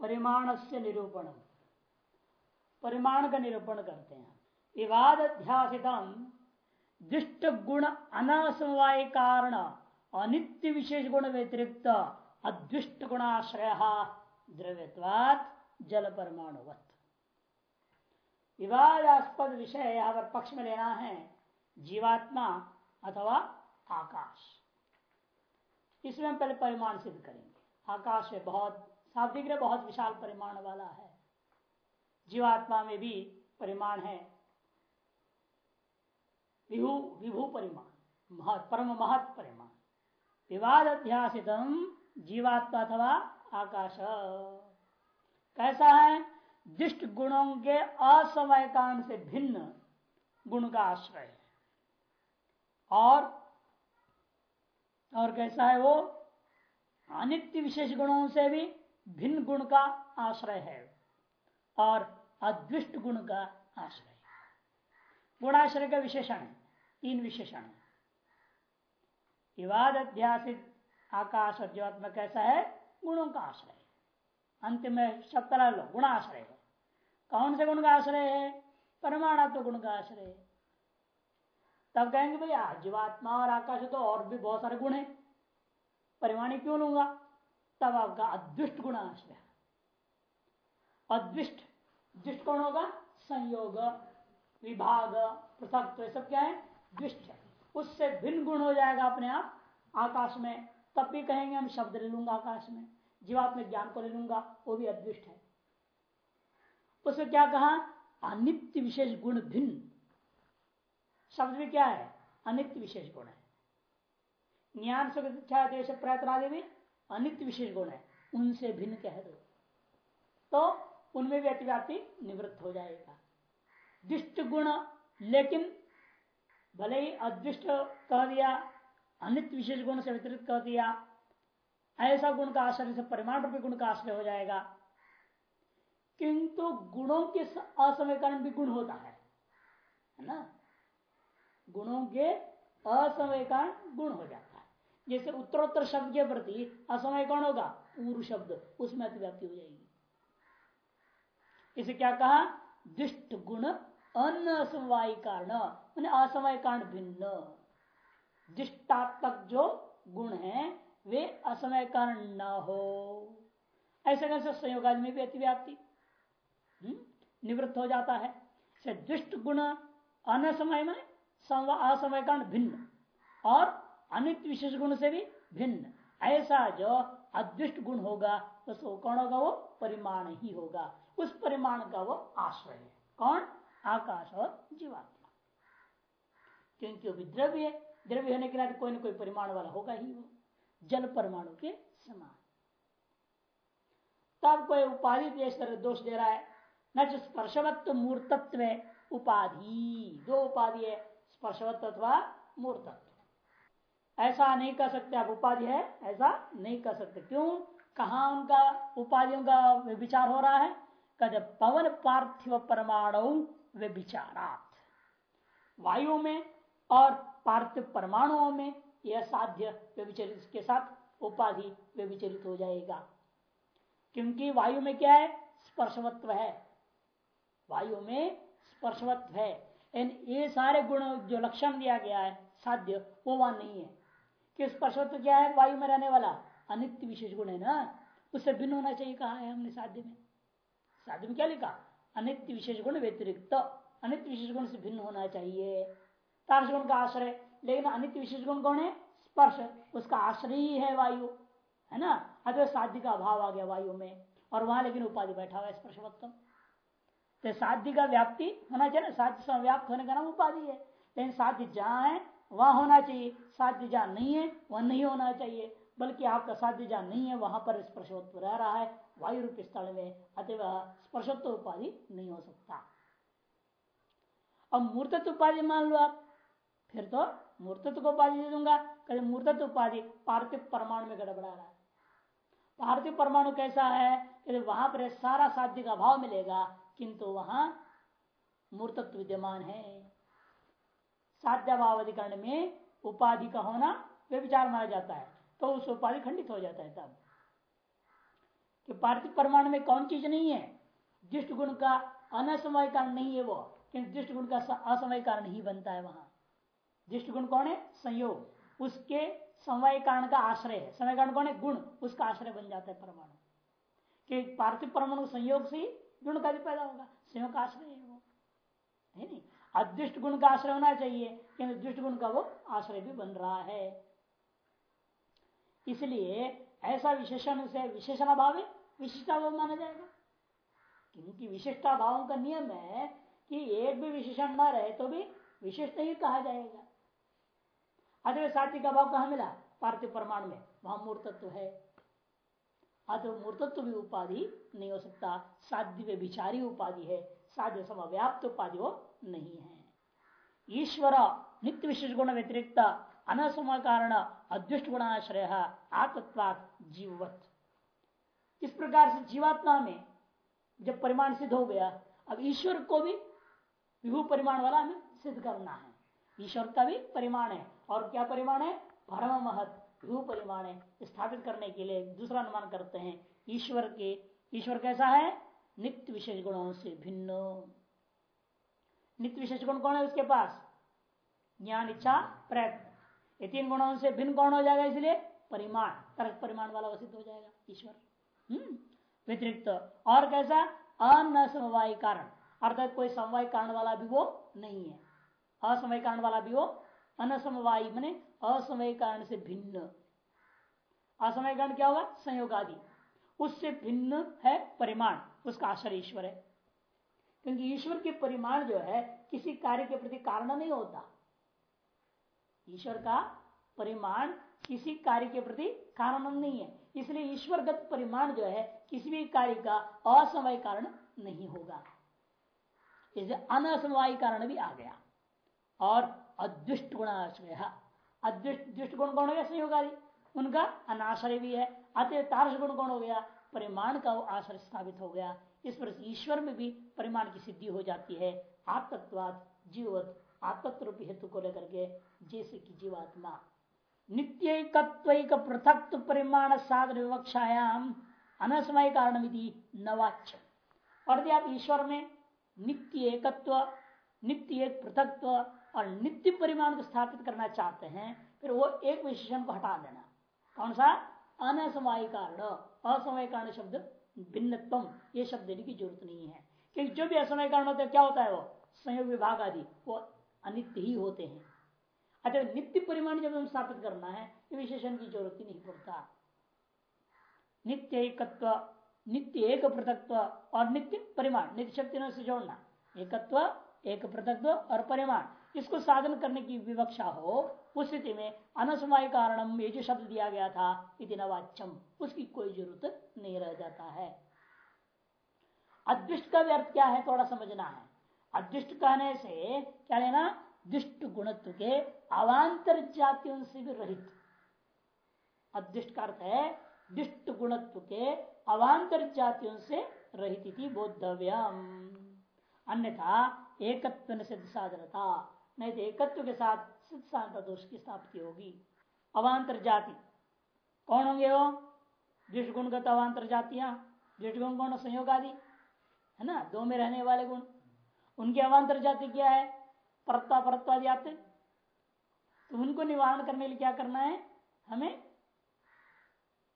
परिमाण से निरूपण परिमाण का निरूपण करते हैं। विवाद अध्यासित दुष्ट गुण अनसमवाय कारण अनित्य विशेष गुण व्यतिरिक्त अदृष्ट गुणाश्रय द्रव्यवाद जल परमाणुवत विवादास्पद विषय यहाँ पर पक्ष में लेना है जीवात्मा अथवा आकाश। इसमें हम पहले परिमाण सिद्ध करेंगे। आकाश में बहुत साफ़ दिख बहुत विशाल परिमाण वाला है। जीवात्मा में भी परिमाण है। विभु विभु परिमाण, महत, परम महत परिमाण। विवाद अध्यासित जीवात्मा अथवा आकाश। कैसा है? दुष्ट गुणों के असमय कारण से भिन्न गुण का आश्रय और और कैसा है वो? अनित्य विशेष गुणों से भी भिन्न गुण का आश्रय है और अदृष्ट गुण का आश्रय गुणाश्रय का विशेषण है, तीन विशेषण है। विवाद, अध्यासित, आकाश अध्यात्म कैसा है? गुणों का आश्रय अंतिम में शब्द लो, गुणाश्रय है। कौन से गुण का आश्रय है? परमाणात्म गुण का आश्रय है। तब कहेंगे, भैया, जीवात्मा और आकाश तो और भी बहुत सारे गुण है। परिमाणी क्यों लूँगा? तब आपका अदृष्ट गुण आश्रय अदृष्ट दृष्ट कौन होगा? संयोग, विभाग पृथक तो सब क्या है? दृष्ट है। उससे भिन्न गुण हो जाएगा अपने आप, आकाश में। तब भी कहेंगे हम शब्द ले लूँगा आकाश में। जीवात्म ज्ञान को ले लूँगा, वो भी अदृष्ट है। उससे क्या कहा? अनित्य विशेष गुण भिन्न। शब्द भी क्या है? अनित्य विशेष गुण है। ज्ञान सुख देश प्रयत्न आदि भी अनित्य विशेष गुण है, उनसे भिन्न कह दो। तो उनमें भी अतिव्याप्ति निवृत्त हो जाएगा। दुष्ट गुण, लेकिन भले ही अदृष्ट कह दिया, अनित्य विशेष गुण से वितरित कह दिया, ऐसा गुण का आश्रय से परिमाण रूपी गुण का आश्रय हो जाएगा। किंतु गुणों के असमय कारण भी गुण होता है है ना? गुणों के असमय कारण गुण हो जाता है। जैसे उत्तरोत्तर शब्द के प्रति असमय कौन होगा? पूर्व शब्द। उसमें अतिव्याप्ति हो जाएगी। इसे क्या कहा? दुष्ट गुण अनसमवाय कारण। असमय कारण भिन्न। दृष्टात्मक जो गुण है, वे असमय कारण न हो। ऐसे कैसे संयोग में भी अतिव्याप्ति हम्म? निवृत्त हो जाता है। दुष्ट गुण अनसमय में असमय कारण भिन्न। और अनित विशेष गुण से भी भिन्न। ऐसा जो अदृष्ट गुण होगा तो कौन होगा? वो परिमाण ही होगा। उस परिमाण का वो आश्रय है। कौन? आकाश और जीवात्मा। क्योंकि वो द्रव्य है। द्रव्य होने के लिए कोई ना कोई परिमाण वाला होगा ही वो। जल परमाणु के समान। तब कोई उपाधि दोष दे रहा है। न जो स्पर्शवत्व मूर्तत्व। उपाधि। दो उपाधि है। स्पर्शवत्व अथवा मूर्तत्व। ऐसा नहीं कर सकते आप उपाधि है, ऐसा नहीं कर सकते। क्यों? कहा उनका उपाधियों का विचार हो रहा है? कद पवन पार्थिव परमाणु वे विचारात वायु में और पार्थिव परमाणुओं में यह साध्य व्यविचरित के साथ उपाधि व्यविचरित हो जाएगा। क्योंकि वायु में क्या है? स्पर्शवत्व है। वायु में स्पर्शवत्व है। इन ये सारे गुण, जो लक्षण दिया गया है, साध्य वो वहाँ नहीं है। कि स्पर्शवत्व क्या है? वायु में रहने वाला। अनित्य विशेष गुण है ना? उससे भिन्न होना चाहिए। कहा है हमने साध्य में? साध्य में क्या लिखा? अनित्य विशेष गुण व्यतिरिक्त। अनित्य विशेष गुण से भिन्न होना चाहिए। तार्श गुण का आश्रय। लेकिन अनित्य विशेष गुण कौन है? स्पर्श। उसका आश्रय ही है वायु। है ना? अतः साध्य का अभाव आ गया वायु में। और वहाँ लेकिन उपाधि बैठा हुआ है स्पर्शवत्तम तो साध्य का व्याप्ति होना चाहिए ना? साध्य व्याप्त होने का नाम उपाधि है। लेकिन साध्य जहाँ है वहाँ होना चाहिए। साध्य जहाँ नहीं है, वह नहीं होना चाहिए। बल्कि आपका साध्य जहाँ नहीं है, वहाँ पर स्पर्शोत्व रह रहा है। वायु रूप स्थल में अतः स्पर्शोत्व उपाधि नहीं हो सकता। अब मूर्तत्व उपाधि मान लो आप, फिर तो मूर्तत्व को उपाधि दे दूँगा। कभी मूर्तत्व उपाधि पार्थिव परमाणु में गड़बड़ा रहा है। पार्थिव परमाणु कैसा है? यदि वहाँ पर सारा साध्य का भाव मिलेगा, किंतु वहाँ मूर्तत्व विद्यमान है। साध्याभाव अधिकरण में उपाधि का होना वे विचार माना जाता है। तो उस उपाधि खंडित हो जाता है तब। कि पार्थिव परमाणु में कौन चीज़ नहीं है? दृष्ट गुण का अनसमय कारण नहीं है वो, क्योंकि दृष्ट गुण का असमय कारण ही बनता है वहाँ। दृष्ट गुण कौन है? संयोग। उसके समय कारण का आश्रय है। समय कारण कौन है? गुण। उसका आश्रय बन जाता है परमाणु। कि पार्थिव परमाणु संयोग से गुण का भी पैदा होगा। संयोग का आश्रय है वो। है नहीं? अदृष्ट गुण का आश्रय होना चाहिए, क्योंकि दृष्ट गुण का वो आश्रय भी बन रहा है। इसलिए ऐसा विशेषण से विशेषण भाव विशिष्टा भाव माना जाएगा। क्योंकि विशिष्टा भावों का नियम है कि एक भी विशेषण न रहे तो भी विशिष्ट ही कहा जाएगा। अतः साथी का भाव कहा मिला? पार्थिव प्रमाण में। वहाँ मूर्तत्व है। अतः मूर्तत्व भी उपाधि नहीं हो सकता। साध्य विचारी उपाधि है। साध्य समव्याप्त उपाधि वो नहीं है। ईश्वर नित्य विशेष गुण व्यतिरिक्त अनसम कारण अदृष्ट गुणाश्रय आत्मत्वात जीववत। इस प्रकार से जीवात्मा में जब परिमाण सिद्ध हो गया, अब ईश्वर को भी विभू परिमाण वाला हमें सिद्ध करना है। ईश्वर का भी परिमाण है। और क्या परिमाण है? परम महत, विभू परिमाण है। स्थापित करने के लिए दूसरा अनुमान करते हैं। ईश्वर के, ईश्वर कैसा है? नित्य विशेष गुणों से भिन्न। नित्य विशेष गुण कौन है उसके पास? ज्ञान, इच्छा, प्रयत्न। ये तीन गुणों से भिन्न कौन हो जाएगा इसलिए? परिमाण। तरक परिमाण वाला सिद्ध हो जाएगा, ईश्वर। हम्म? व्यतिरिक्त। और कैसा? अन समवाय कारण। अर्थात कोई समवाय कारण वाला भी वो नहीं है। असमय कारण वाला भी वो अनसमवायी, मैंने असमय कारण से भिन्न। असमय कारण क्या होगा संयोग आदि उससे भिन्न है परिमाण। उसका आश्रय ईश्वर है। क्योंकि ईश्वर के परिमाण जो है, किसी कार्य के प्रति कारण नहीं होता। ईश्वर का परिमाण किसी कार्य के प्रति कारण नहीं है। इसलिए ईश्वरगत परिमाण जो है, किसी भी कार्य का असमय कारण नहीं होगा। इसे अनसमवाय कारण भी आ गया। और अदृष्ट गुणाश्रय अदृष्ट, दृष्ट गुण कौन हो गया? संयोगादि उनका अनाश्रय भी है। अतः तारस गुण कौन हो गया? परिमाण का आश्रय स्थापित हो गया। इस पर ईश्वर में भी परिमाण की सिद्धि हो जाती है। आत्मत्वाद जीवत आत्मत्व हेतु को लेकर के जैसे कि जीवात्मा। नित्य पृथक परिमाण साधन विवक्षायाम अनसमय कारण विधि नवाच्य। और यदि आप ईश्वर में नित्य एकत्व नित्य एक पृथकत्व और नित्य परिमाण को स्थापित करना चाहते हैं, फिर वो एक विशेषण को हटा देना। कौन सा? अनसमय कारण। असमय कारण शब्द भिन्नत्म ये शब्द देने की ज़रूरत नहीं है। क्योंकि जो भी असमय कारण होता है, क्या होता है वो? संयोग विभाग आदि, वो अनित्य ही होते हैं। अच्छा नित्य परिमाण जब हम स्थापित करना है तो विशेषण की ज़रूरत ही नहीं पड़ता। नित्य एकत्व, नित्य एक पृथकत्व और नित्य परिमाण, नित्य शक्ति से जोड़ना। एकत्व, एक पृथकत्व और परिमाण। इसको साधन करने की विवक्षा हो, उस स्थिति में अनसमय कारणम ये जो शब्द दिया गया था, इति नवाच्यम उसकी कोई ज़रूरत नहीं रह जाता है। अदृष्ट का भी अर्थ क्या है, थोड़ा समझना है। अदृष्ट कहने से क्या लेना? दुष्ट गुणत्व के अवान्तर जातियों से भी रहित। अदृष्ट का अर्थ है, दुष्ट गुणत्व के अवान्तर जातियों से रहित बोधव्यम अन्यथा, एकत्व सिद्ध साधनता नहीं तो एकत्व के साथ सिद्ध साधनता दोष की स्थापति होगी। अवान्तर जाति कौन होंगे वो? दुष्गुणगत अवान्तर जातियाँ दुष्गुण कौन संयोग आदि है ना? दो में रहने वाले गुण। उनकी अवान्तर जाति क्या है? परत्ता परत्वादि आते। तो उनको निवारण करने के लिए क्या करना है? हमें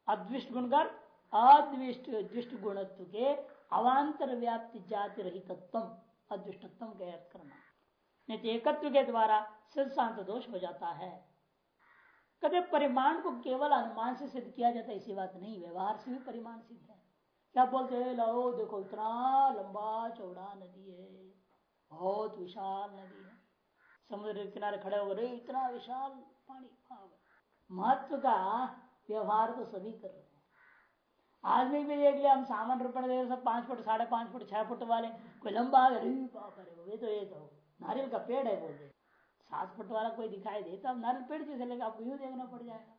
अद्विष्ट गुणकर अद्विष्ट दृष्ट गुणत्व के अवान्तर व्याप्ति जाति रहितत्व अदृष्टत्व का अर्थ करना। नहीं एकत्व के द्वारा सिद्ध शांत दोष हो जाता है। कभी परिमाण को केवल अनुमान से सिद्ध किया जाता है, ऐसी बात नहीं। व्यवहार से भी परिमाण सिद्ध है। क्या बोलते हैं लो देखो, इतना लंबा चौड़ा नदी है, बहुत विशाल नदी है। समुद्र के किनारे खड़े हो गए इतना विशाल पानी महत्व का व्यवहार तो सभी कर रहे हैं। आदमी भी देख लिया हम सामान दे सब पाँच फुट, साढ़े पाँच फुट, छह फुट वाले, कोई लंबा ये तो ये तो नारियल का पेड़ है बोलते। सात फुट वाला कोई दिखाई दे तो नारियल पेड़ कैसे लेगा आपको यूँ देखना पड़ जाएगा।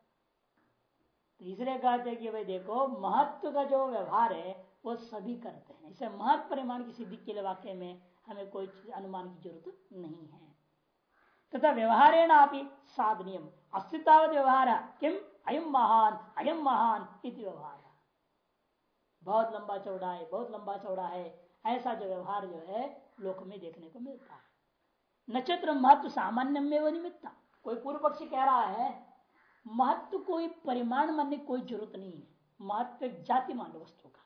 तो इसलिए कहते कि भाई देखो, महत्व का जो व्यवहार है, वो सभी करते हैं। इसे महत्व परिमाण की सिद्धि के लिए वाक्य में हमें कोई अनुमान की ज़रूरत नहीं है। तथा व्यवहारेण आप साधनियम। अस्तित्व व्यवहार, किम? अयम महान अयम महान इति व्यवहार। बहुत लंबा चौड़ा है, बहुत लंबा चौड़ा है। ऐसा जो व्यवहार जो है, लोक में देखने को मिलता है। नक्षत्र महत्व सामान्य में वो निमित्ता। कोई पूर्व पक्षी कह रहा है, महत्व कोई परिमाण मानने की कोई ज़रूरत नहीं है। महत्व एक जाति मान वस्तु का।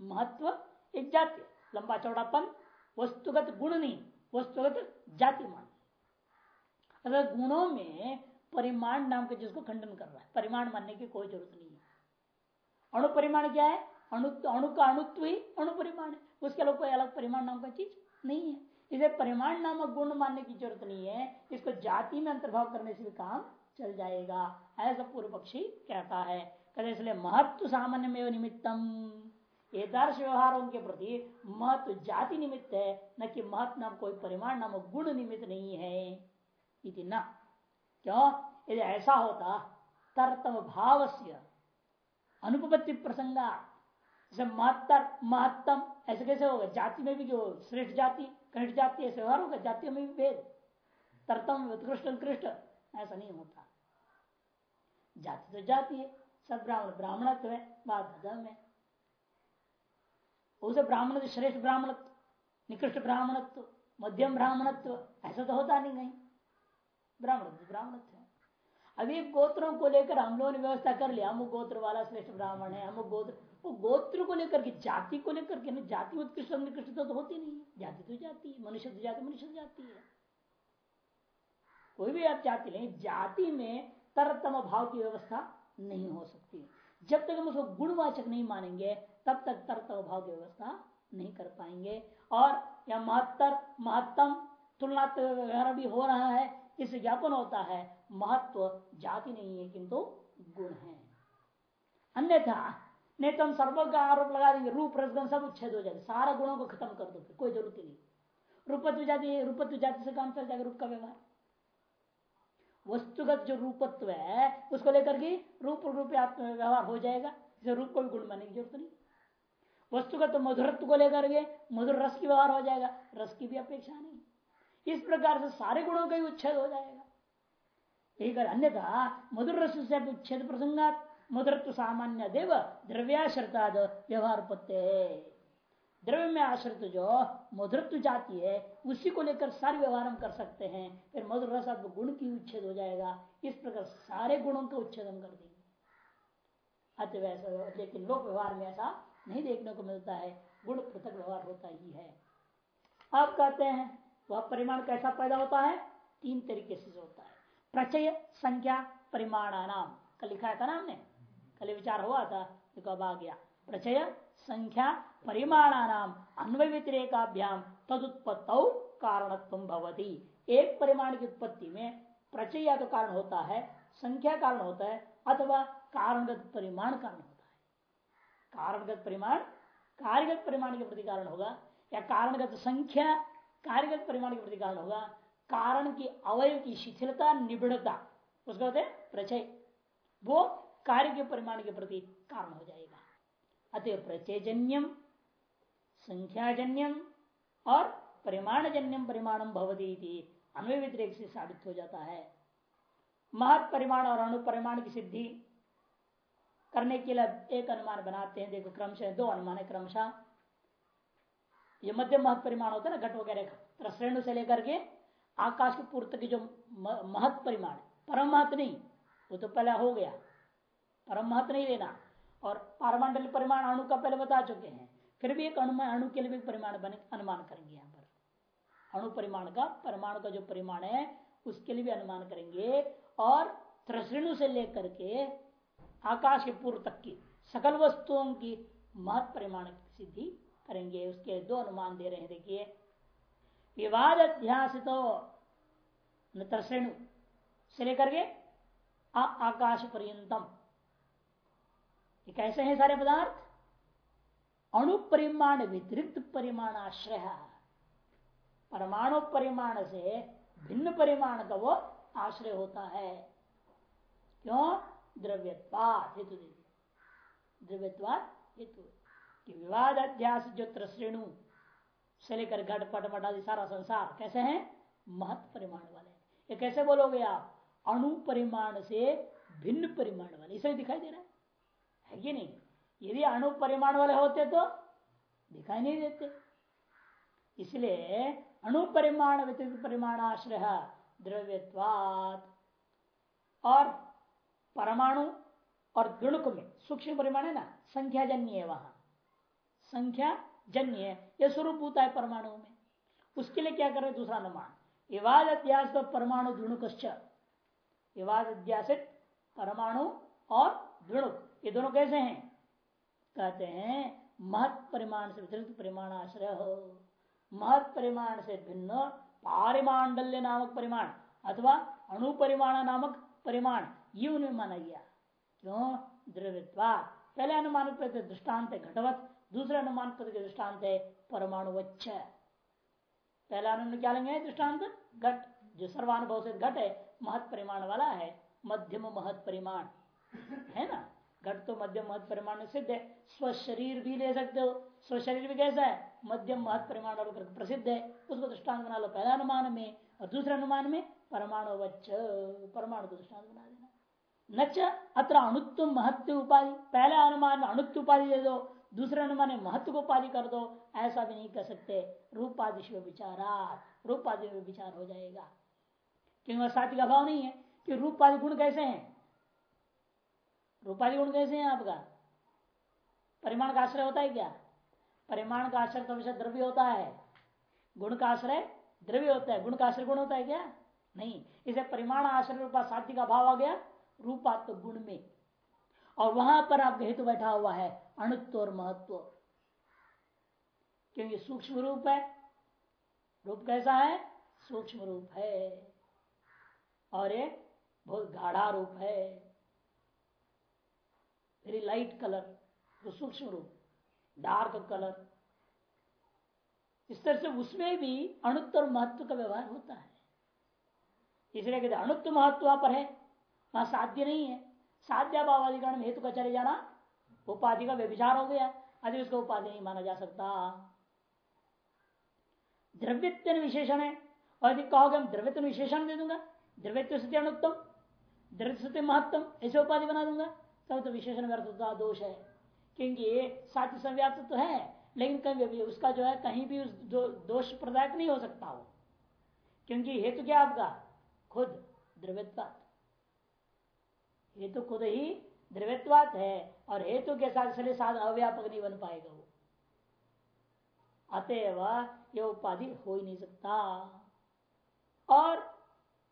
महत्व एक जाति। लंबा चौड़ापन, वस्तुगत गुण नहीं, वस्तुगत जाति मान अगर गुणों में परिमाण नाम के जिसको खंडन कर रहा है, परिमाण मानने की कोई ज़रूरत नहीं है। अणु परिमाण क्या है? अणु अणु का अणुत्व ही अणु परिमाण है। उसके अलग कोई अलग परिमाण नाम का चीज़ नहीं है। इसे परिमाण नामक गुण मानने की ज़रूरत नहीं है, इसको जाति में अंतर्भाव करने से भी काम चल जाएगा, ऐसा पूर्व पक्षी कहता है। कहते इसलिए महत्व सामान्य में निमित्तम। एदार्श व्यवहारों के प्रति महत्व जाति निमित्त है, न कि महत्व नाम कोई परिमाण नाम गुण निमित्त नहीं है। इति न। क्यों? यदि ऐसा होता तरतम भाव से अनुपत्ति प्रसंगा महत्तर, महत्तम, ऐसे कैसे होगा? जाति में भी जो श्रेष्ठ जाति कनिष्ठ जाति है व्यवहार होगा जातियों में भी भेद। तरतम उत्कृष्ट उत्कृष्ट, ऐसा नहीं होता। जाति तो जाति है, सब ब्राह्मण, ब्राह्मणत्व है, बात धर्म है। उसे ब्राह्मण श्रेष्ठ ब्राह्मणत्व, निकृष्ट ब्राह्मणत्व, मध्यम ब्राह्मणत्व, ऐसा तो होता नहीं कहीं ब्राह्मण ब्राह्मणत्व। अभी गोत्रों को लेकर हम लोगों ने व्यवस्था कर लिया अमुक गोत्र वाला श्रेष्ठ ब्राह्मण है, अमुक गोत्र। वो गोत्र को लेकर के, जाति को लेकर के ना, जाति उत्कृष्ट निकृष्ट तो होती नहीं है। जाति तो जाति है, मनुष्य तो जाति, मनुष्य तो जाति है। कोई भी आप जाति लें, जाति में तरतम भाव की व्यवस्था नहीं हो सकती जब तक हम उसको गुणवाचक नहीं मानेंगे, तब तक तरतम भाव की व्यवस्था नहीं कर पाएँगे। और या महत्तर, महत्तम तुलना वगैरह भी हो रहा है इस ज्ञापन होता है, महत्व जाति नहीं है, किंतु गुण है। अन्यथा, नहीं तो हम सर्व का आरोप लगा देंगे, रूप, रसगन सब उच्छेद हो जाए सारा गुणों को खत्म कर दो कोई ज़रूरत नहीं। रूपत्व जाति रूपत्व जाति से काम चल जाएगा, रूप का व्यवहार। वस्तुगत जो रूपत्व है, उसको लेकर के रूप रूप व्यवहार हो जाएगा, इसे रूप को भी गुण मानने की ज़रूरत नहीं। वस्तुगत मधुरत्व को लेकर के मधुर रस की व्यवहार हो जाएगा, रस की भी अपेक्षा नहीं। इस प्रकार से सारे गुणों का ही उच्छेद हो जाएगा। एक अन्यथा, मधुर रस से उच्छेद प्रसंगात, मधुरत्व सामान्य देव द्रव्याश्रिताद व्यवहार पत्ते द्रव्य में आश्रित जो मधुरत्व जाती है, उसी को लेकर सारे व्यवहार हम कर सकते हैं, फिर मधुर रस अब गुण की उच्छेद हो जाएगा। इस प्रकार सारे गुणों का उच्छेद हम कर देंगे। अतः वैसा लेकिन लोक व्यवहार में ऐसा नहीं देखने को मिलता है, गुण पृथक व्यवहार होता ही है। आप कहते हैं वह परिमाण कैसा पैदा होता है? तीन तरीके से होता है। प्रचय संख्या परिमाणानाम। कल लिखा था ना हमने? कल विचार हुआ था देखो आ गया? प्रचय संख्या परिमाणानाम। अन्वय व्यतिरेकाभ्याम तदुत्पत्त कारणत्व भवती। एक परिमाण की उत्पत्ति में प्रचय तो कारण होता है संख्या कारण होता है, अथवा कारणगत परिमाण कारण होता है। कारणगत परिमाण, कार्यगत परिमाण के प्रति कारण होगा, या कारणगत संख्या कार्यगत परिमाण के प्रति कारण होगा। कारण की अवयव की शिथिलता, निबिड़ता, उसको कहते प्रचय। वो कार्य के परिमाण के प्रति कारण हो जाएगा। अतः प्रचयजन्यम संख्याजन्यम और परिमाणजन्यम परिमाणम भवती अन्वय व्यतिरेक से साबित हो जाता है। महत परिमाण और अनुपरिमाण की सिद्धि करने के लिए एक अनुमान बनाते हैं। देखो, क्रमशः दो अनुमान है क्रमशः। ये मध्यम महत परिमाण होता है ना, घट वगैरह का। श्रेणु से लेकर के आकाश के पूर्त की जो महत परिमाण परम महत नहीं, वो तो पहले हो गया। परम महत्व नहीं लेना और पारमंडल परिमाण अणु का पहले बता चुके हैं। फिर भी एक अनुमान अणु के लिए भी परिमाण बने, अनुमान करेंगे यहाँ पर। अणु परिमाण का, परमाणु का जो परिमाण है, उसके लिए भी अनुमान करेंगे। और त्रसृणु से लेकर के आकाश के पूर्व तक की, सकल वस्तुओं की महत परिमाण की सिद्धि करेंगे, उसके दो अनुमान दे रहे हैं, देखिए। विवाद अध्यासित त्रसृणु से लेकर के आकाश पर्यंतम ये कैसे हैं सारे पदार्थ? अणु परिमाण व्यतिरिक्त परिमाण आश्रय परमाणु परिमाण से भिन्न परिमाण का वो आश्रय होता है। क्यों? द्रव्यवाद हेतु द्रव्यवाद हेतु। विवाद अध्यास जो त्रश्रेणु से लेकर घट पट सारा संसार कैसे हैं? महत परिमाण वाले ये कैसे बोलोगे आप? अणु परिमाण से भिन्न परिमाण वाले। इसे दिखाई दे रहा है। है कि नहीं? यदि अणु परिमाण वाले होते तो दिखाई नहीं देते। इसलिए अणु परिमाण व्यतिरिक्त परिमाणाश्रय द्रव्यवाद और परमाणु और गुणक में सूक्ष्म परिमाण है ना? संख्या जन्य है वहाँ। संख्या जन्य है। यह स्वरूप होता है परमाणु में। उसके लिए क्या कर? रहे दूसरा अनुमान। इवाद अध्यास तो परमाणु दृणुक इवाद अध्यासित परमाणु और दृणुक ये दोनों कैसे हैं? कहते हैं, महत परिमाण से वितरित परिमाण आश्रय हो महत परिमाण से भिन्न पारिमांडल्य नामक परिमाण अथवा अणुपरिमाण नामक परिमाण। ये उन्हें माना गया। क्यों? द्रव्यवाद पहले अनुमान दृष्टांत घटवत। दूसरे अनुमान पद के दृष्टांत है, परमाणु पहला अनुमान क्या लेंगे दृष्टांत? घट। जो सर्वानुभव से घट है, महत परिमाण वाला है, मध्यम महत परिमाण। है ना? घट तो मध्यम महत परिमाण में सिद्ध है। स्व शरीर भी ले सकते हो। स्व शरीर भी कैसा है? मध्यम महत परिमाण और प्रसिद्ध है। उसको दृष्टांत बना लो पहला अनुमान में। और दूसरे अनुमान में, परमाणु वच्च। परमाणु को दृष्टांत बना देना। न अत्र अणुत्व महत्व उपाधि। पहले अनुमान में अणुत्व उपाधि दे दो। दूसरे अनुमान में महत्व को उपाधि कर दो। ऐसा भी नहीं कर सकते। रूपादिश विचारा रूपादि विचार हो जाएगा। क्योंकि साथी का भाव नहीं है कि रूपादि गुण कैसे हैं? रूपादि गुण कैसे हैं आपका? परिमाण का आश्रय होता है क्या? परिमाण का आश्रय तो हमेशा द्रव्य होता है। गुण का आश्रय द्रव्य होता है। गुण का आश्रय गुण होता है क्या? नहीं। इसे परिमाण आश्रय रूपा साथी का भाव आ गया। रूपात्व गुण में। और वहाँ पर आपका हेतु बैठा हुआ है अणुत्व और महत्व। क्योंकि सूक्ष्म रूप है। रूप कैसा है? सूक्ष्म रूप है। और ये बहुत गाढ़ा रूप है। वेरी लाइट कलर तो सूक्ष्म रूप डार्क कलर इस तरह से उसमें भी अणुत्व और महत्व का व्यवहार होता है। इसलिए कहते अणुत्व महत्व पर है, वहाँ साध्य नहीं है। साध्या भावाधिकरण में हेतु का चले जाना उपाधि का व्यभिचार हो गया अभी उसको उपाधि नहीं माना जा सकता। द्रव्यत्व विशेषण है और यदि कहोगे हम द्रव्यत्व विशेषण दे दूँगा द्रव्यत्व स्थिति अनुत्तम द्रव्य महत्तम ऐसे उपाधि बना दूँगा तब तो विशेषण व्यर्थता दोष है। क्योंकि साथ संव्याप्त तो है लेकिन कहीं उसका जो है कहीं भी उस दो, दोष प्रदायक नहीं हो सकता हो क्योंकि हेतु क्या आपका? खुद द्रव्यत्व। हेतु खुद ही द्रव्यत्वात है, और हेतु के साथ चले साथ अव्यापक नहीं बन पाएगा वो। अतएव ये उपाधि हो ही नहीं सकता। और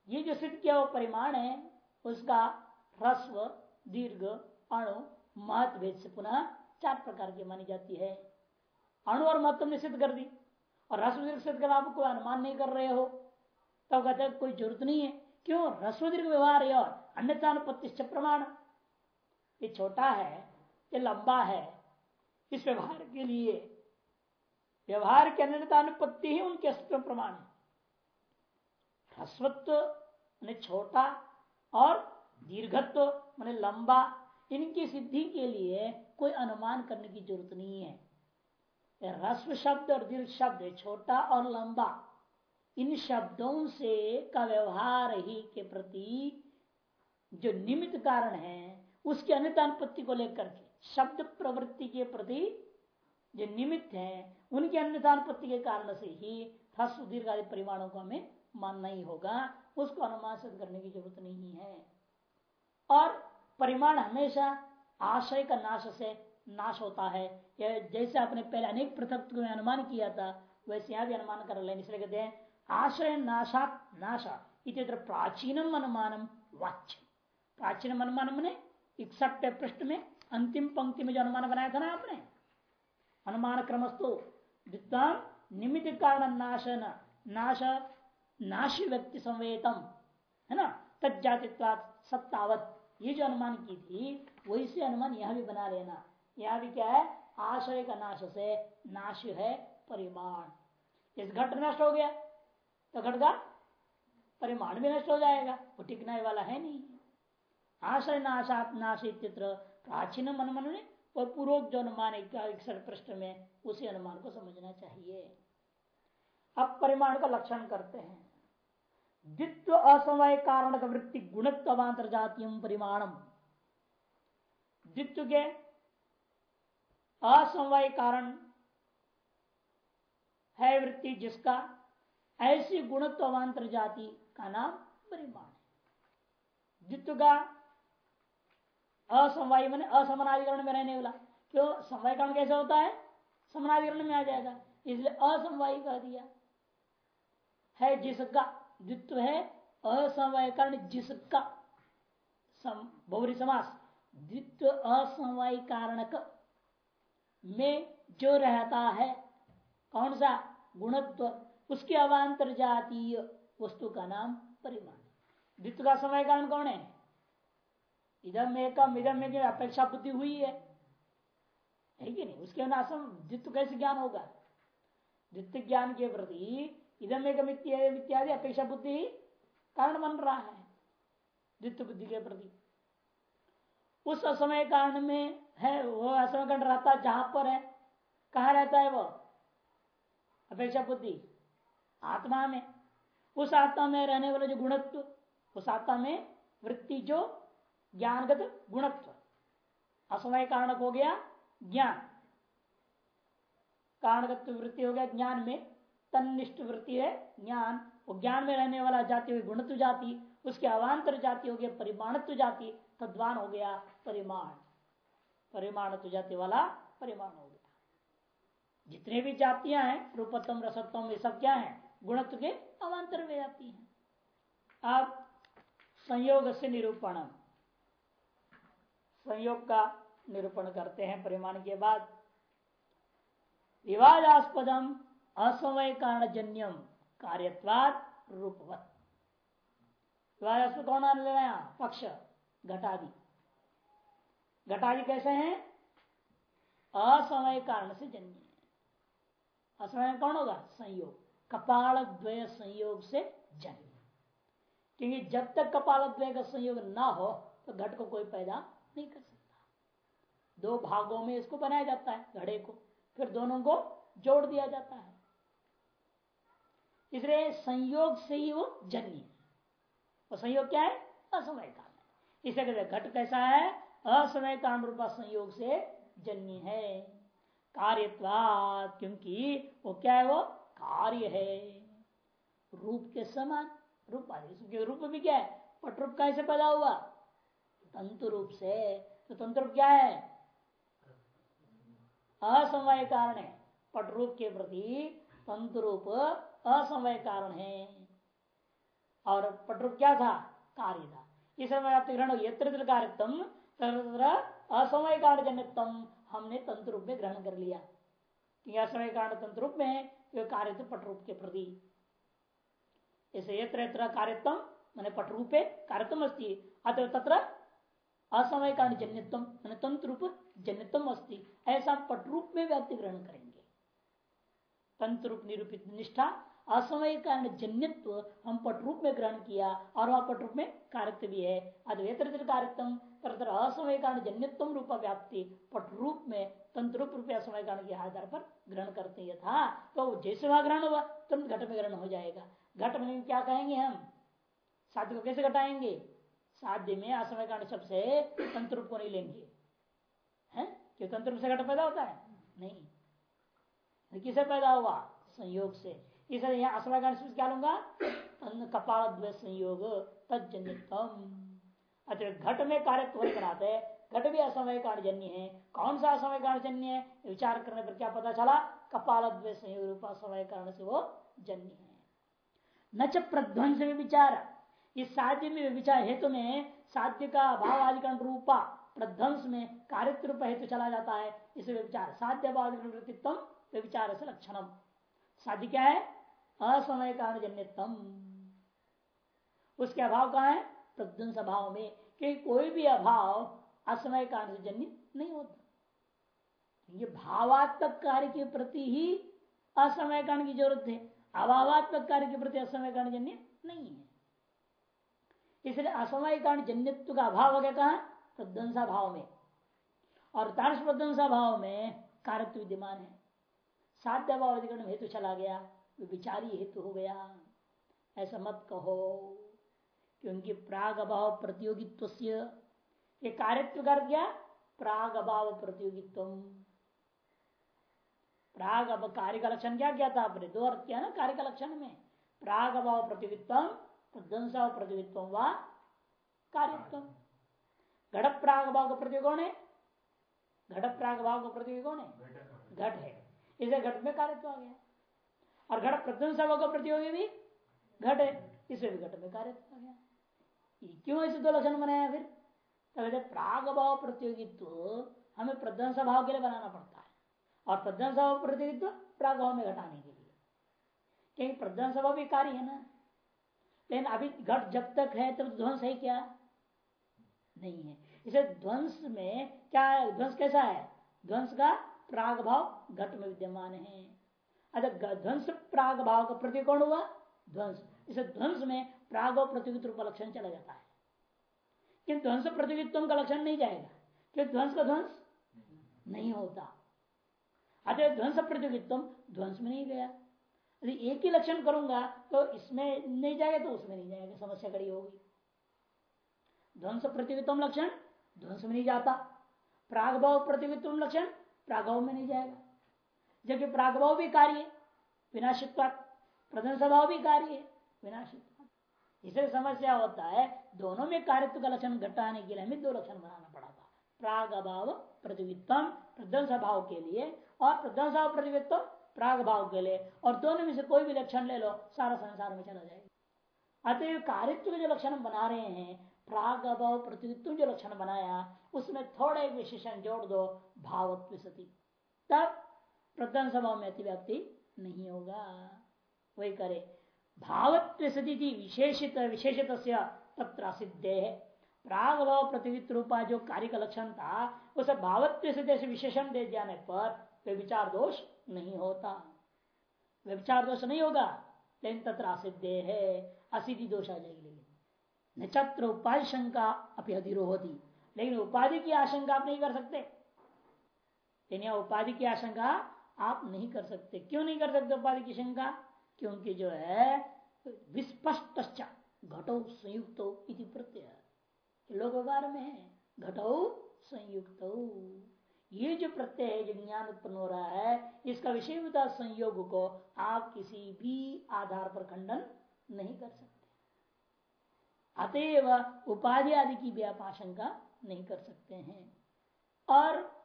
ये जो सिद्ध किया वो परिमाण है, उसका ह्रस्व, दीर्घ, अणु, महत्व भेद से पुनः चार प्रकार की मानी जाती है। अणु और महत्व ने सिद्ध कर दी। और ह्रस्व, दीर्घ सिद्ध कर आप कोई अनुमान नहीं कर रहे हो। तब तो कहते कोई ज़रूरत नहीं है। क्यों? ह्रस्व, दीर्घ व्यवहार है और अन्यथा अनुपत्ति प्रमाण। ये छोटा है, ये लंबा है, इस व्यवहार के लिए, व्यवहार की अन्यता अनुपत्ति ही उनके अस्तित्व प्रमाण है। ह्रस्वत्व छोटा और दीर्घत्व मैंने लंबा, इनकी सिद्धि के लिए कोई अनुमान करने की ज़रूरत नहीं है। रस्व शब्द और दीर्घ शब्द छोटा और लंबा, इन शब्दों से का व्यवहार ही के प्रति जो निमित्त कारण है, उसकी अन्यतानुपत्ति को लेकर के, शब्द प्रवृत्ति के प्रति जो निमित्त है, उनकी अन्यतानुपत्ति के कारण से ही ह्रस्व दीर्घ परिमाणों को हमें मानना ही होगा। उसको अनुमान करने की ज़रूरत नहीं है। और परिमाण हमेशा आशय का नाश से नाश होता है। जैसे आपने पहले अनेक पृथक में अनुमान किया था, वैसे यहाँ भी अनुमान कर लेने इसलिए कहते हैं, आश्रय नाशात नाशा इतर प्राचीनम अनुमानम वाच्य प्राचीन अनुमान मैंने इकसठ पृष्ठ में अंतिम पंक्ति में जो अनुमान बनाया था ना आपने? अनुमान क्रमस्तु, विद्वान निमित्त कारण नाशन, नाश, नाशी व्यक्ति संवेतम है ना? तजातित्वात सत्तावत। ये जो अनुमान की थी, वही से अनुमान यहाँ भी बना लेना। यहाँ भी क्या है? आश्रय का नाश से नाश है परिमाण। इस घट नष्ट हो गया तो घट का परिमाण भी नष्ट हो जाएगा। वो टिकने वाला है नहीं। आश्रय नाशात नाशित्र प्राचीन अनुमान ने और पूर्वक जो अनुमान इकसठ पृष्ठ में उसी अनुमान को समझना चाहिए। अब परिमाण का लक्षण करते हैं। द्वित्व असमय कारण का वृत्ति गुणत्वांतर जातीय परिमाणम। द्वित्व के असमवाय कारण है वृत्ति जिसका ऐसी गुणत्वांतर जाति का नाम परिमाण द्वित्व का असमवाय मैंने असमनाधिकरण में रहने वाला। क्यों? समवाय समवायकरण कैसे होता है? समनाधिकरण में आ जाएगा। इसलिए असमवाय कह दिया। है जिसका द्वित्व है असमवायकरण जिसका सम, बहुरी समास। द्वित्व असमवाय कारणक में जो रहता है कौन सा? गुणत्व। उसके अवान्तर जातीय वस्तु का नाम परिमाण। द्वित्व का समय कारण कौन है? इधम एकम इधम में अपेक्षा बुद्धि हुई है। है कि नहीं? उसके नाशम द्वित्व कैसे ज्ञान होगा? द्वित्व ज्ञान के प्रति इधम एकम इत्यादि अपेक्षा बुद्धि कारण बन रहा है द्वित्व बुद्धि के प्रति। उस असमय कारण में है, वो असमय कारण रहता जहाँ पर है। कहा रहता है वो? अपेक्षा बुद्धि। आत्मा में। उस आत्मा में रहने वाले जो गुणत्व, उस आत्मा में वृत्ति जो ज्ञानगत गुणत्व। असमय कारणक हो गया ज्ञान। कारणगत वृत्ति हो गया ज्ञान में तनिष्ठ वृत्ति है ज्ञान। वो ज्ञान में रहने वाला जाति हुई गुणत्व जाति, उसके अवान्तर जाति हो गया परिमाणत्व जाति, तद्वान हो गया परिमाण। परिमाण जाति वाला परिमाण हो गया। जितने भी जातियाँ हैं रूपत्म रसत्म ये सब क्या है? गुणत्व के अवान्तर में जाती हैं। अब संयोग से निरूपण संयोग का निरूपण करते हैं परिमाण के बाद। विवादास्पदम असमय कारण जन्यम कार्यवाद रूपवत। विवादास्पद कौन ले रहे हैं पक्ष, घटादि। घटादि कैसे हैं? असमय कारण से जन्य असमय कौन होगा? संयोग। कपाल द्वय संयोग से जन्य। क्योंकि जब तक कपाल द्वय का संयोग ना हो तो घट को कोई पैदा नहीं कर सकता। दो भागों में इसको बनाया जाता है, घड़े को। फिर दोनों को जोड़ दिया जाता है। इसलिए संयोग से ही वो जन्य है और संयोग क्या है? असमय काल इसे कहते घट कैसा है? असमय काल रूपा संयोग से जन्य है। कार्यत्वाद क्योंकि वो क्या है वो? कार्य है। रूप के समान रूप आदि रूप भी क्या है? पट रूप कैसे पैदा हुआ। तंतु रूप से। तो तंतु रूप क्या है? असमय कारण है। पट रूप के प्रति तंतु रूप असमय कारण है। और पट रूप क्या था? कार्य था। इस ग्रहण कार्यतम असमय कारण जनितम हमने तंत्र रूप में ग्रहण कर लिया। असमय कारण तंत्र रूप में कार्य तो पट रूप के प्रति। ऐसे यत्र कार्यत्म, मैंने पट रूपे कार्यत्म अस्ति। अतः तत्र असमय कारण जन्यत्म तंत्र रूप जन्यत्म अस्ति। ऐसा पट रूप में व्यक्ति ग्रहण करेंगे। तंत्र रूप निरूपित निष्ठा असमय कारण जन्यत्व हम पट रूप में ग्रहण किया और वह पट रूप में कार्यत्व भी है। अद्वैतर कार्यत्म तरह असमय कारण जन्यत्व रूप व्याप्ति पट रूप में तंत्र रूप असमय कारण के आधार पर ग्रहण करते हैं था तो जैसे वहाँ ग्रहण हुआ तुरंत घट में ग्रहण हो जाएगा। घट में क्या कहेंगे हम? साध्य को कैसे घटाएँगे? साध्य में असमय कारण सबसे तंत्र को नहीं लेंगे। है? क्यों तंत्र से घट पैदा होता है? नहीं। किसे पैदा हुआ? संयोग से। इसलिए यहाँ असमय कारण क्या लूँगा? कपाल संयोग तजनितम अच्छा घट में कार्य त्वरित बनाते घट भी असमय कारणजन्य है। कौन सा असमय कारणजन्य है? विचार करने पर क्या पता चला? कपाल संयोग रूप असमय कारण से वो जन्य है। न च प्रध्वंस में विचार। इस साध्य में विचार हेतु में साध्य का भाव आदिकरण रूपा प्रध्वंस में कार्य रूप हेतु चला जाता है। इसे विचार साध्य भाव वृत्तित्व विचार से लक्षणम। साध्य क्या है? असमय कारण जन्यतम उसके अभाव कहा है? प्रध्वंस अभाव में, कि कोई भी अभाव असमय कारण से जन्य नहीं होता। ये भावात्मक कार्य के प्रति ही असमय कारण की ज़रूरत है। अभावात्मक कार्य के प्रति असमय कारण जन्य नहीं है। इसलिए असमय कारण जन्यत्व का अभाव गया कहा? प्रध्वंसा भाव में। और तारस प्रध्वंसा भाव में कार्यत्व विद्यमान है। साध्य भाव अधिकरण हेतु चला गया विचारी हेतु हो गया। ऐसा मत कहो क्योंकि प्राग अभाव प्रतियोगित्व ये कार्यत्व कर दिया, प्राग अभाव प्रतियोगित्व प्राग अब कार्य का लक्षण क्या क्या था आपने? दो अर्थ किया ना कार्य का लक्षण में। प्राग अभाव प्रतिवित्व प्रध्वंसा प्रतिवित्व व कार्यत्व घट प्राग भाव का प्रतीक कौन है घट प्राग भाव का प्रतीक कौन है। घट है इसे घट में कार्यत्व आ गया। और घट प्रध्वंसा भाव का प्रतियोगी भी घट है। इसे भी घट में कार्यत्व आ गया। क्यों ऐसे दो लक्षण बनाया फिर? तो प्राग भाव प्रतियोगित्व हमें प्रध्वंस भाव के लिए बनाना पड़ता है। और प्रध्वंस भाव प्रतियोगित्व प्राग भाव में घटाने के लिए। क्योंकि प्रध्वंस भाव भी कार्य है ना। लेकिन अभी घट जब तक है, तब तो ध्वंस है क्या? नहीं है। इसे ध्वंस में क्या ध्वंस कैसा है? ध्वंस का प्राग भाव घट में विद्यमान है। अच्छा ध्वंस प्राग भाव का प्रतीक कौन हुआ? ध्वंस। इसे ध्वंस में प्राग और प्रतियोगित रूप लक्षण चला जाता है। किंतु ध्वंस प्रतियोगित्व का लक्षण नहीं जाएगा। क्योंकि ध्वंस का ध्वंस नहीं होता। अतः ध्वंस प्रतियोगित्व ध्वंस में नहीं गया। यदि एक ही लक्षण करूँगा तो इसमें नहीं जाएगा तो उसमें नहीं जाएगा, समस्या खड़ी होगी। ध्वंस प्रतियोगित्व लक्षण, ध्वंस में नहीं जाता। प्रागभाव प्रतियोगित्व लक्षण, प्रागभाव में नहीं जाएगा। जबकि प्रागभाव भी कार्य विनाशित प्रधान स्वभाव भी कार्य है विनाशित इसे समस्या होता है, दोनों में कार्यत्व का लक्षण घटाने के लिए हमें दो लक्षण बनाना पड़ा था। प्राग अभाव प्रतिवित्तम प्रध्वंस भाव के लिए, और प्रध्वंस प्रतिवित्तम प्राग भाव के लिए, और दोनों में से कोई भी लक्षण ले लो, सारा संसार में चला जाएगा। अतः कार्यत्व के जो लक्षण बना रहे हैं प्राग अभाव प्रतिवित्व जो लक्षण बनाया, उसमें थोड़े विशेषण जोड़ दो, भावत्व सती। तब प्रध्वंस भाव में अतिव्याप्ति नहीं होगा। वही करे, भावत्व सती विशेषित विशेषित तत्र सिद्धे है। प्राग भाव प्रतिवित रूपा जो कार्य का लक्षण था उसे भावत्व से विशेषण दे जाने पर वे विचार दोष नहीं होता। वे विचार दोष नहीं होगा, लेकिन तत्र असिद्धे है, असिद्धि दोष आ जाएगी लेकिन। नक्षत्र उपाधि शंका अपनी अधिरो होती, लेकिन उपाधि की आशंका आप नहीं कर सकते। लेकिन उपाधि की आशंका आप नहीं कर सकते। क्यों नहीं कर सकते उपाधि की शंका? क्योंकि जो है विस्पष्ट घटो संयुक्त प्रत्यय। लोक व्यवहार में है, घटो संयुक्त। ये जो प्रत्यय है, जो ज्ञान उत्पन्न हो रहा है, इसका विषयता संयोग को आप किसी भी आधार पर खंडन नहीं कर सकते। अतएव उपाधि आदि की भी आप आशंका नहीं कर सकते हैं। और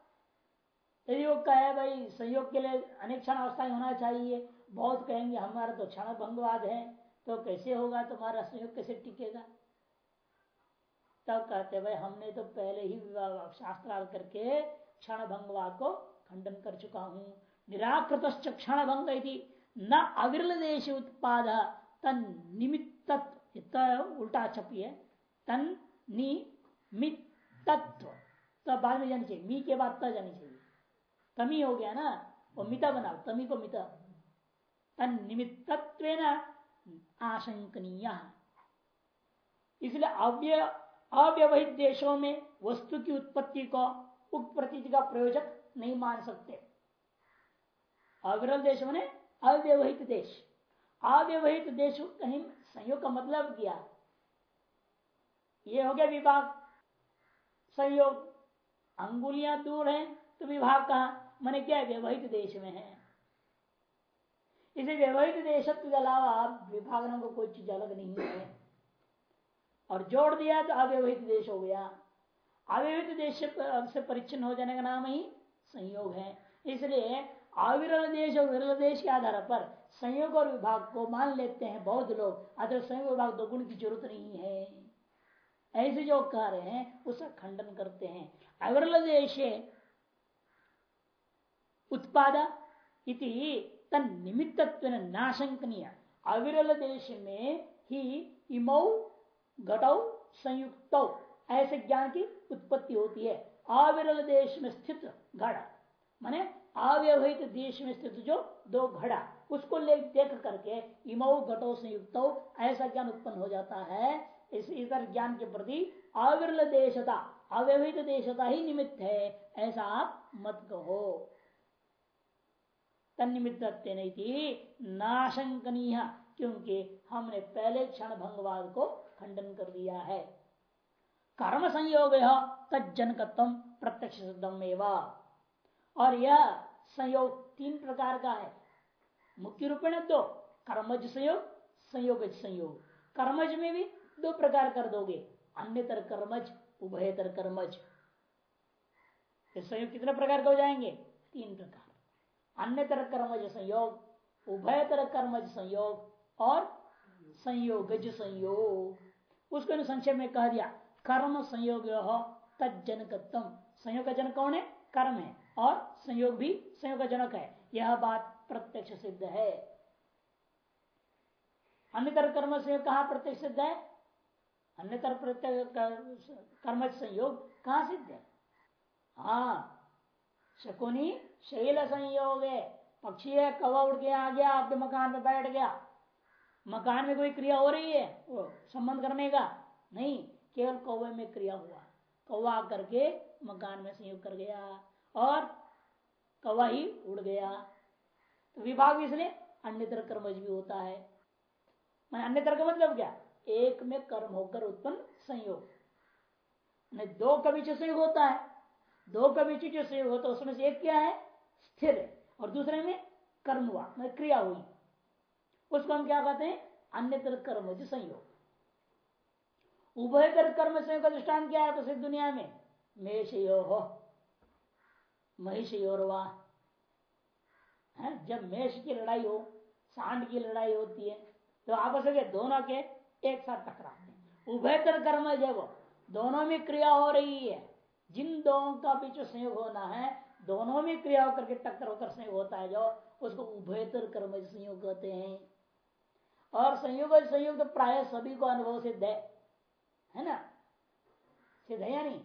यदि वो कहे, भाई, संयोग के लिए अनेक क्षण अवस्थाएँ होना चाहिए, बहुत कहेंगे, हमारा तो क्षण भंगवाद है तो कैसे होगा तुम्हारा संयोग, कैसे टिकेगा? तब कहते भाई, हमने तो पहले ही शास्त्रार्थ करके क्षण भंगवाद को खंडन कर चुका हूँ निराकृत क्षण भंग न अविरल देश उत्पाद, तन निमित्त उल्टा छपी है तन निमित्तत्व। तो बाद में जानी चाहिए, मी के बाद तक जानी चाहिए। तमी हो गया ना, वो मिता बना तमी को मिता। तन निमित्तत्व आशंकनीय। इसलिए अव्यय, अव्यवहित देशों में वस्तु की उत्पत्ति को उक्त प्रतीति का प्रयोजक नहीं मान सकते। अविरल देश में अव्यवहित देश। अव्यवहित देश कहीं संयोग का मतलब किया? ये हो गया विभाग। संयोग। अंगुलियाँ दूर हैं तो विभाग कहा? मैंने क्या व्यवहित देश में है? इसे व्यवहित देश के अलावा विभागनों को कोई चीज़ अलग नहीं है। और जोड़ दिया तो अव्यवहित देश हो गया। अव्यवहित देश से परिच्छन हो जाने का नाम ही संयोग है। इसलिए अविरल देश और विरल देश के आधार पर संयोग और विभाग को मान लेते हैं बहुत लोग। अतः संयोग विभाग दो गुण की ज़रूरत नहीं है। ऐसे जो कह रहे हैं उसका खंडन करते हैं। अविरल देश उत्पाद इति तन निमित्त नाशंकनीय। अविरल देश में ही इमऊ घटौ संयुक्त। ऐसे ज्ञान की उत्पत्ति होती है। अविरल देश में स्थित घड़ा, माने अव्यवहित देश में स्थित जो दो घड़ा, उसको ले देख करके इमो घटो संयुक्त ऐसा ज्ञान उत्पन्न हो जाता है। इस इधर ज्ञान के प्रति अविरल देशता अव्यवहित देशता ही निमित्त है, ऐसा आप मत कहो। तनिमित्त नाशंकनीय, क्योंकि हमने पहले क्षण भंगवाद को खंडन कर दिया है। कर्म संयोग तज्जनकत्व प्रत्यक्ष और यह संयोग तीन प्रकार का है। मुख्य रूप में दो, कर्मज संयोग संयोग संयोग। कर्मज में भी दो प्रकार कर दोगे, अन्यतर कर्मज, उभयतर कर्मज। संयोग कितने प्रकार के हो जाएँगे? तीन प्रकार। अन्यतर कर्मज संयोग, उभयतर कर्मज संयोग और संयोगज संयोग। उसको संक्षेप में कह दिया कर्म संयोग तजनकतम संयोग का जनक कौन है? कर्म है। और संयोग भी संयोग का जनक है। यह बात प्रत्यक्ष सिद्ध है। अन्य कर्म संयोग कहा प्रत्यक्ष सिद्ध है? अन्य कर्म संयोग कहा सिद्ध है? हाँ शकुनी शैल संयोग है। पक्षी है, कवा उड़ के आ गया आपके मकान में बैठ गया। मकान में कोई क्रिया हो रही है, वो संबंध करने का? नहीं केवल कौवे में क्रिया हुआ। कौवा करके मकान में संयोग कर गया और कौवा ही उड़ गया। तो विभाग इसलिए अन्य तरह कर्मज भी होता है। मैं अन्य तरह का मतलब क्या? एक में कर्म होकर उत्पन्न संयोग। दो कभी संयोग होता है। दो कभी जो संयोग होता है, उसमें से एक क्या है? स्थिर है। और दूसरे में कर्म हुआ क्रिया हुई। उसको हम क्या कहते हैं? अन्य तरह कर्म संयोग। उभय कर कर्म संयोग का दृष्टान क्या है प्रसिद्ध दुनिया में? मेष यो महिष योरवा है? जब मेष की लड़ाई हो, सांड की लड़ाई होती है तो आपस में दोनों के एक साथ टकराते हैं। उभयतर कर्म जब दोनों में क्रिया हो रही है, जिन दोनों का जो संयोग होना है, दोनों में क्रिया होकर के टक्कर होकर संयोग होता है, जो उसको उभयतर कर्म संयोग कहते हैं। और संयोग संयोग तो प्राय सभी को अनुभव सिद्ध है। है ना? सिद्ध है या नहीं।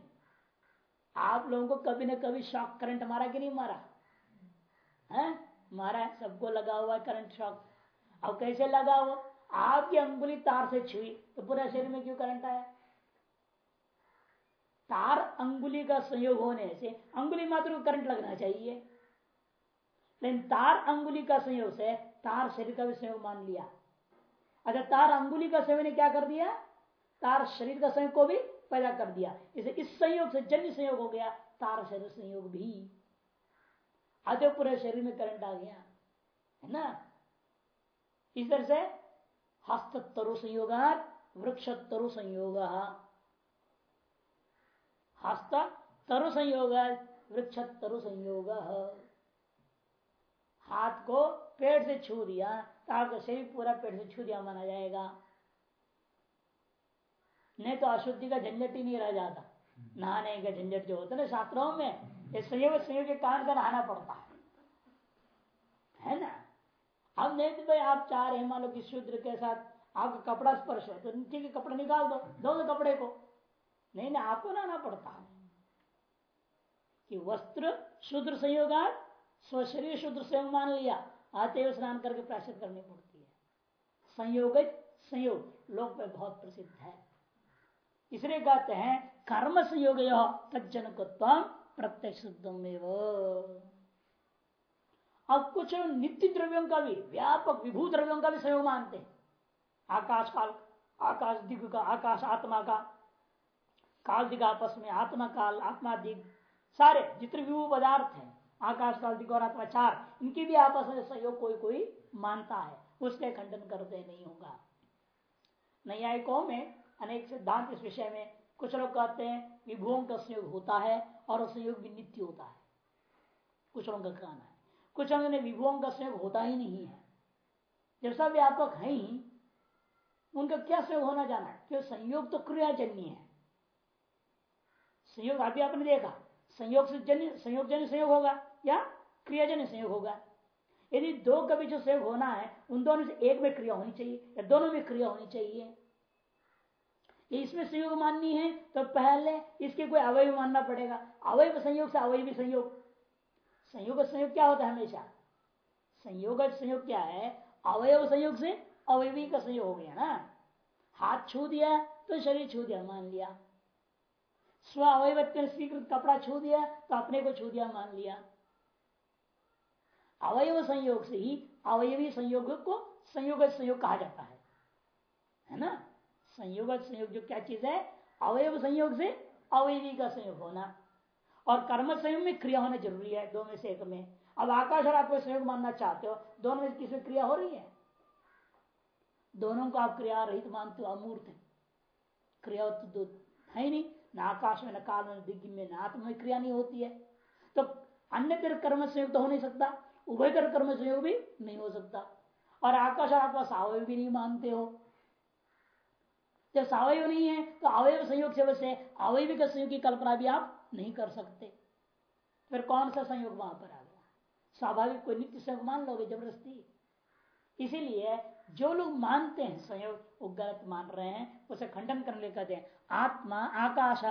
आप लोगों को कभी ना कभी शॉक करंट मारा कि नहीं मारा? है? मारा है, सबको लगा हुआ है करंट शॉक अब कैसे लगा वो? आपकी अंगुली तार से छुई तो पूरा शरीर में क्यों करंट आया? तार अंगुली का संयोग होने से अंगुली मात्र को करंट लगना चाहिए। लेकिन तार अंगुली का संयोग से तार शरीर का भी संयोग मान लिया। अच्छा तार अंगुली का संयोग ने क्या कर दिया? तार शरीर का संयोग को भी पैदा कर दिया। इसे इस संयोग से जन्य संयोग हो गया। तार शरीर संयोग भी। आधे पूरे शरीर में करंट आ गया। है ना? इस तरह से हस्त तरु संयोग वृक्ष तरु संयोग। हस्त तरु संयोग वृक्ष तरु संयोग। हाथ को पेड़ से छू दिया। तो आपका शरीर पूरा पेड़ से छू दिया माना जाएगा। नहीं तो अशुद्धि का झंझट ही नहीं रह जाता। नहाने का झंझट जो होता है ना शास्त्रों में इस संयोग संयोग के कारण का नहाना पड़ता है। है ना? अब नहीं तो भाई आप चाह रहे मान लो कि शुद्र के साथ आपका कपड़ा स्पर्श हो तो नीचे के कपड़ा निकाल दो दो दो कपड़े को। नहीं ना आपको नहाना पड़ता है। कि वस्त्र शुद्र संयोग स्वशरीर शुद्र संयोग मान लिया, आते हुए स्नान करके प्राश्चित करनी पड़ती है। संयोग संयोग, लोक में बहुत प्रसिद्ध है। इसलिए कहते हैं, कर्म से संयोग तजनक प्रत्यक्ष अब कुछ नित्य द्रव्यों का भी, व्यापक विभू द्रव्यों का भी संयोग मानते हैं। आकाश काल आकाश दिग का, आकाश आत्मा का, काल दिग आपस में, आत्मा काल, आत्मा दिग, सारे जितने विभू पदार्थ हैं, आकाश काल दिग और आत्मा चार, इनकी भी आपस में सहयोग कोई कोई मानता है। उसके खंडन करते नहीं होगा। नहीं न्यायिकों में अनेक सिद्धांत इस विषय में कुछ लोग कहते हैं विभुओं का संयोग होता है और संयोग भी नित्य होता है। कुछ लोगों का कहना है। कुछ लोगों ने विभुओं का संयोग होता ही नहीं है। जब सब व्यापक है ही, उनका क्या संयोग होना जाना है? क्यों? संयोग तो क्रियाजन्य है। संयोग अभी आपने देखा, संयोग से जन्य संयोग जन्य संयोग होगा या क्रियाजन्य संयोग होगा? यदि दो का जो संयोग होना है, उन दोनों से एक में क्रिया होनी चाहिए या दोनों में क्रिया होनी चाहिए? इसमें संयोग माननी है तो पहले इसके कोई अवय मानना पड़ेगा। अवय संयोग से अवय भी संयोग संयोग संयोग क्या होता है हमेशा? संयोग संयोग क्या है? अवयव संयोग से अवयवी का संयोग हो गया ना। हाथ छू दिया तो शरीर छू दिया, मान लिया। स्व अवय स्वीकृत कपड़ा छू दिया तो अपने को छू दिया, मान लिया। अवयव संयोग से ही अवयवी संयोग को संयोग संयोग कहा जाता है। है ना? संयोग संयोग जो क्या चीज़ है? अवयव संयोग से अवयवी का संयोग होना। और कर्म संयोग में क्रिया होना ज़रूरी है, दो में से एक में। अब आकाश और आपको संयोग मानना चाहते हो, दोनों में किसमें क्रिया हो रही है? दोनों को आप क्रिया रहित मानते हो, अमूर्त। है क्रिया तो है नहीं, न आकाश में, न काल में दिग्ग में, न आत्म में क्रिया नहीं होती है। तो अन्य कर्म संयोग तो हो नहीं सकता उभय तरह कर्म संयोग भी नहीं हो सकता। और आकाश और आत्मा सावय भी नहीं मानते हो। जब सावय नहीं है तो अवयव संयोग से वैसे अवयवी का संयोग की कल्पना भी आप नहीं कर सकते। फिर कौन सा संयोग वहाँ पर आ गया? स्वाभाविक कोई नित्य संयोग मान लोगे, ज़बरदस्ती। इसीलिए जो लोग मानते हैं संयोग, वो गलत मान रहे हैं, उसे खंडन करने कहते हैं, आत्मा आकाश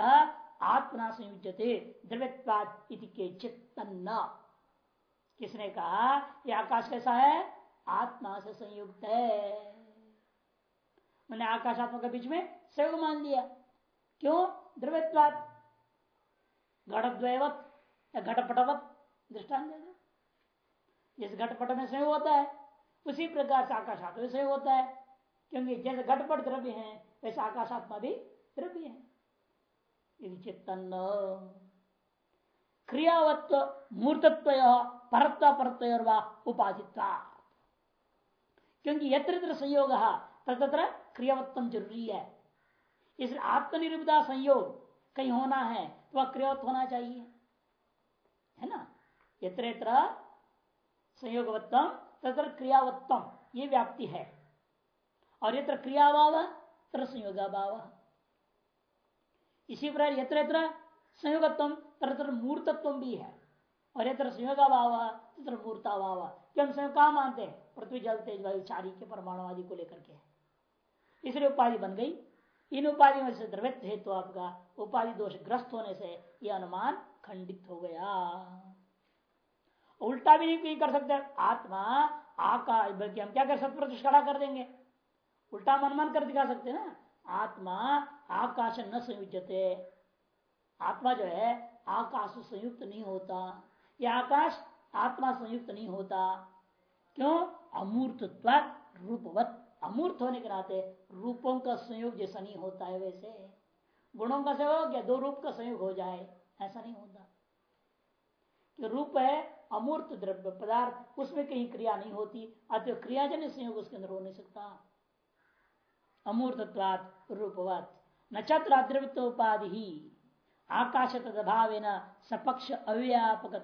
आत्मा संयुजते द्रव्यवाद के चित्तन्न किसने कहा, ये आकाश कैसा है? आत्मा से संयुक्त है। मैंने आकाश आत्मा के बीच में संयोग मान लिया। क्यों? द्रव्यवाद घटद्वैवत या घटपटवत दृष्टान दे दो जिस घटपट में संयोग होता है, उसी प्रकार से आकाश आत्मा संयोग होता है। क्योंकि जैसे घटपट द्रव्य है, वैसे आकाश आत्मा भी द्रव्य है। चित्तन क्रियावत्व मूर्तत्व परत्व परत्व उपाधित्वा क्योंकि यत्र संयोग तत्र क्रियावत्व ज़रूरी है। इसलिए आत्मनिर्भता संयोग कहीं होना है तो वह क्रियावत्त होना चाहिए। है ना? यत्र संयोगवत्तम तत्र क्रियावत्तम ये व्याप्ति है। और यत्र क्रियाभाव, तत्र संयोगाभाव। इसी प्रकार यत्र यत्र संयोगत्व तरह मूर्तत्व भी है। और यत्र संयोगाभाव, तत्र मूर्ताभाव। हम संयोग कहा मानते हैं? पृथ्वी जल, तेज वायु चारी के परमाणु आदि को लेकर के। इसलिए उपाधि बन गई। इन उपाधि में से द्रवित हेतु आपका उपाधि दोष ग्रस्त होने से यह अनुमान खंडित हो गया। उल्टा भी नहीं कर सकते। आत्मा, आकाश, बल्कि हम क्या कर सकते खड़ा कर देंगे। उल्टा मन मन कर दिखा सकते ना। आत्मा, आकाश न संयुजते आत्मा जो है, आकाश संयुक्त नहीं होता। यह आकाश आत्मा संयुक्त नहीं होता। क्यों? अमूर्त रूपवत। अमूर्त होने के नाते रूपों का संयोग जैसा नहीं होता है वैसे। गुणों का संयोग या दो रूप का संयोग हो जाए, ऐसा नहीं होता। कि रूप है अमूर्त द्रव्य पदार्थ, उसमें कहीं क्रिया नहीं होती, अतः क्रियाजन्य संयोग उसके अंदर हो नहीं सकता। अमूर्तत्वात रूपवत। नक्षत्र उपाधि ही आकाश तदभाव सपक्ष अव्यापक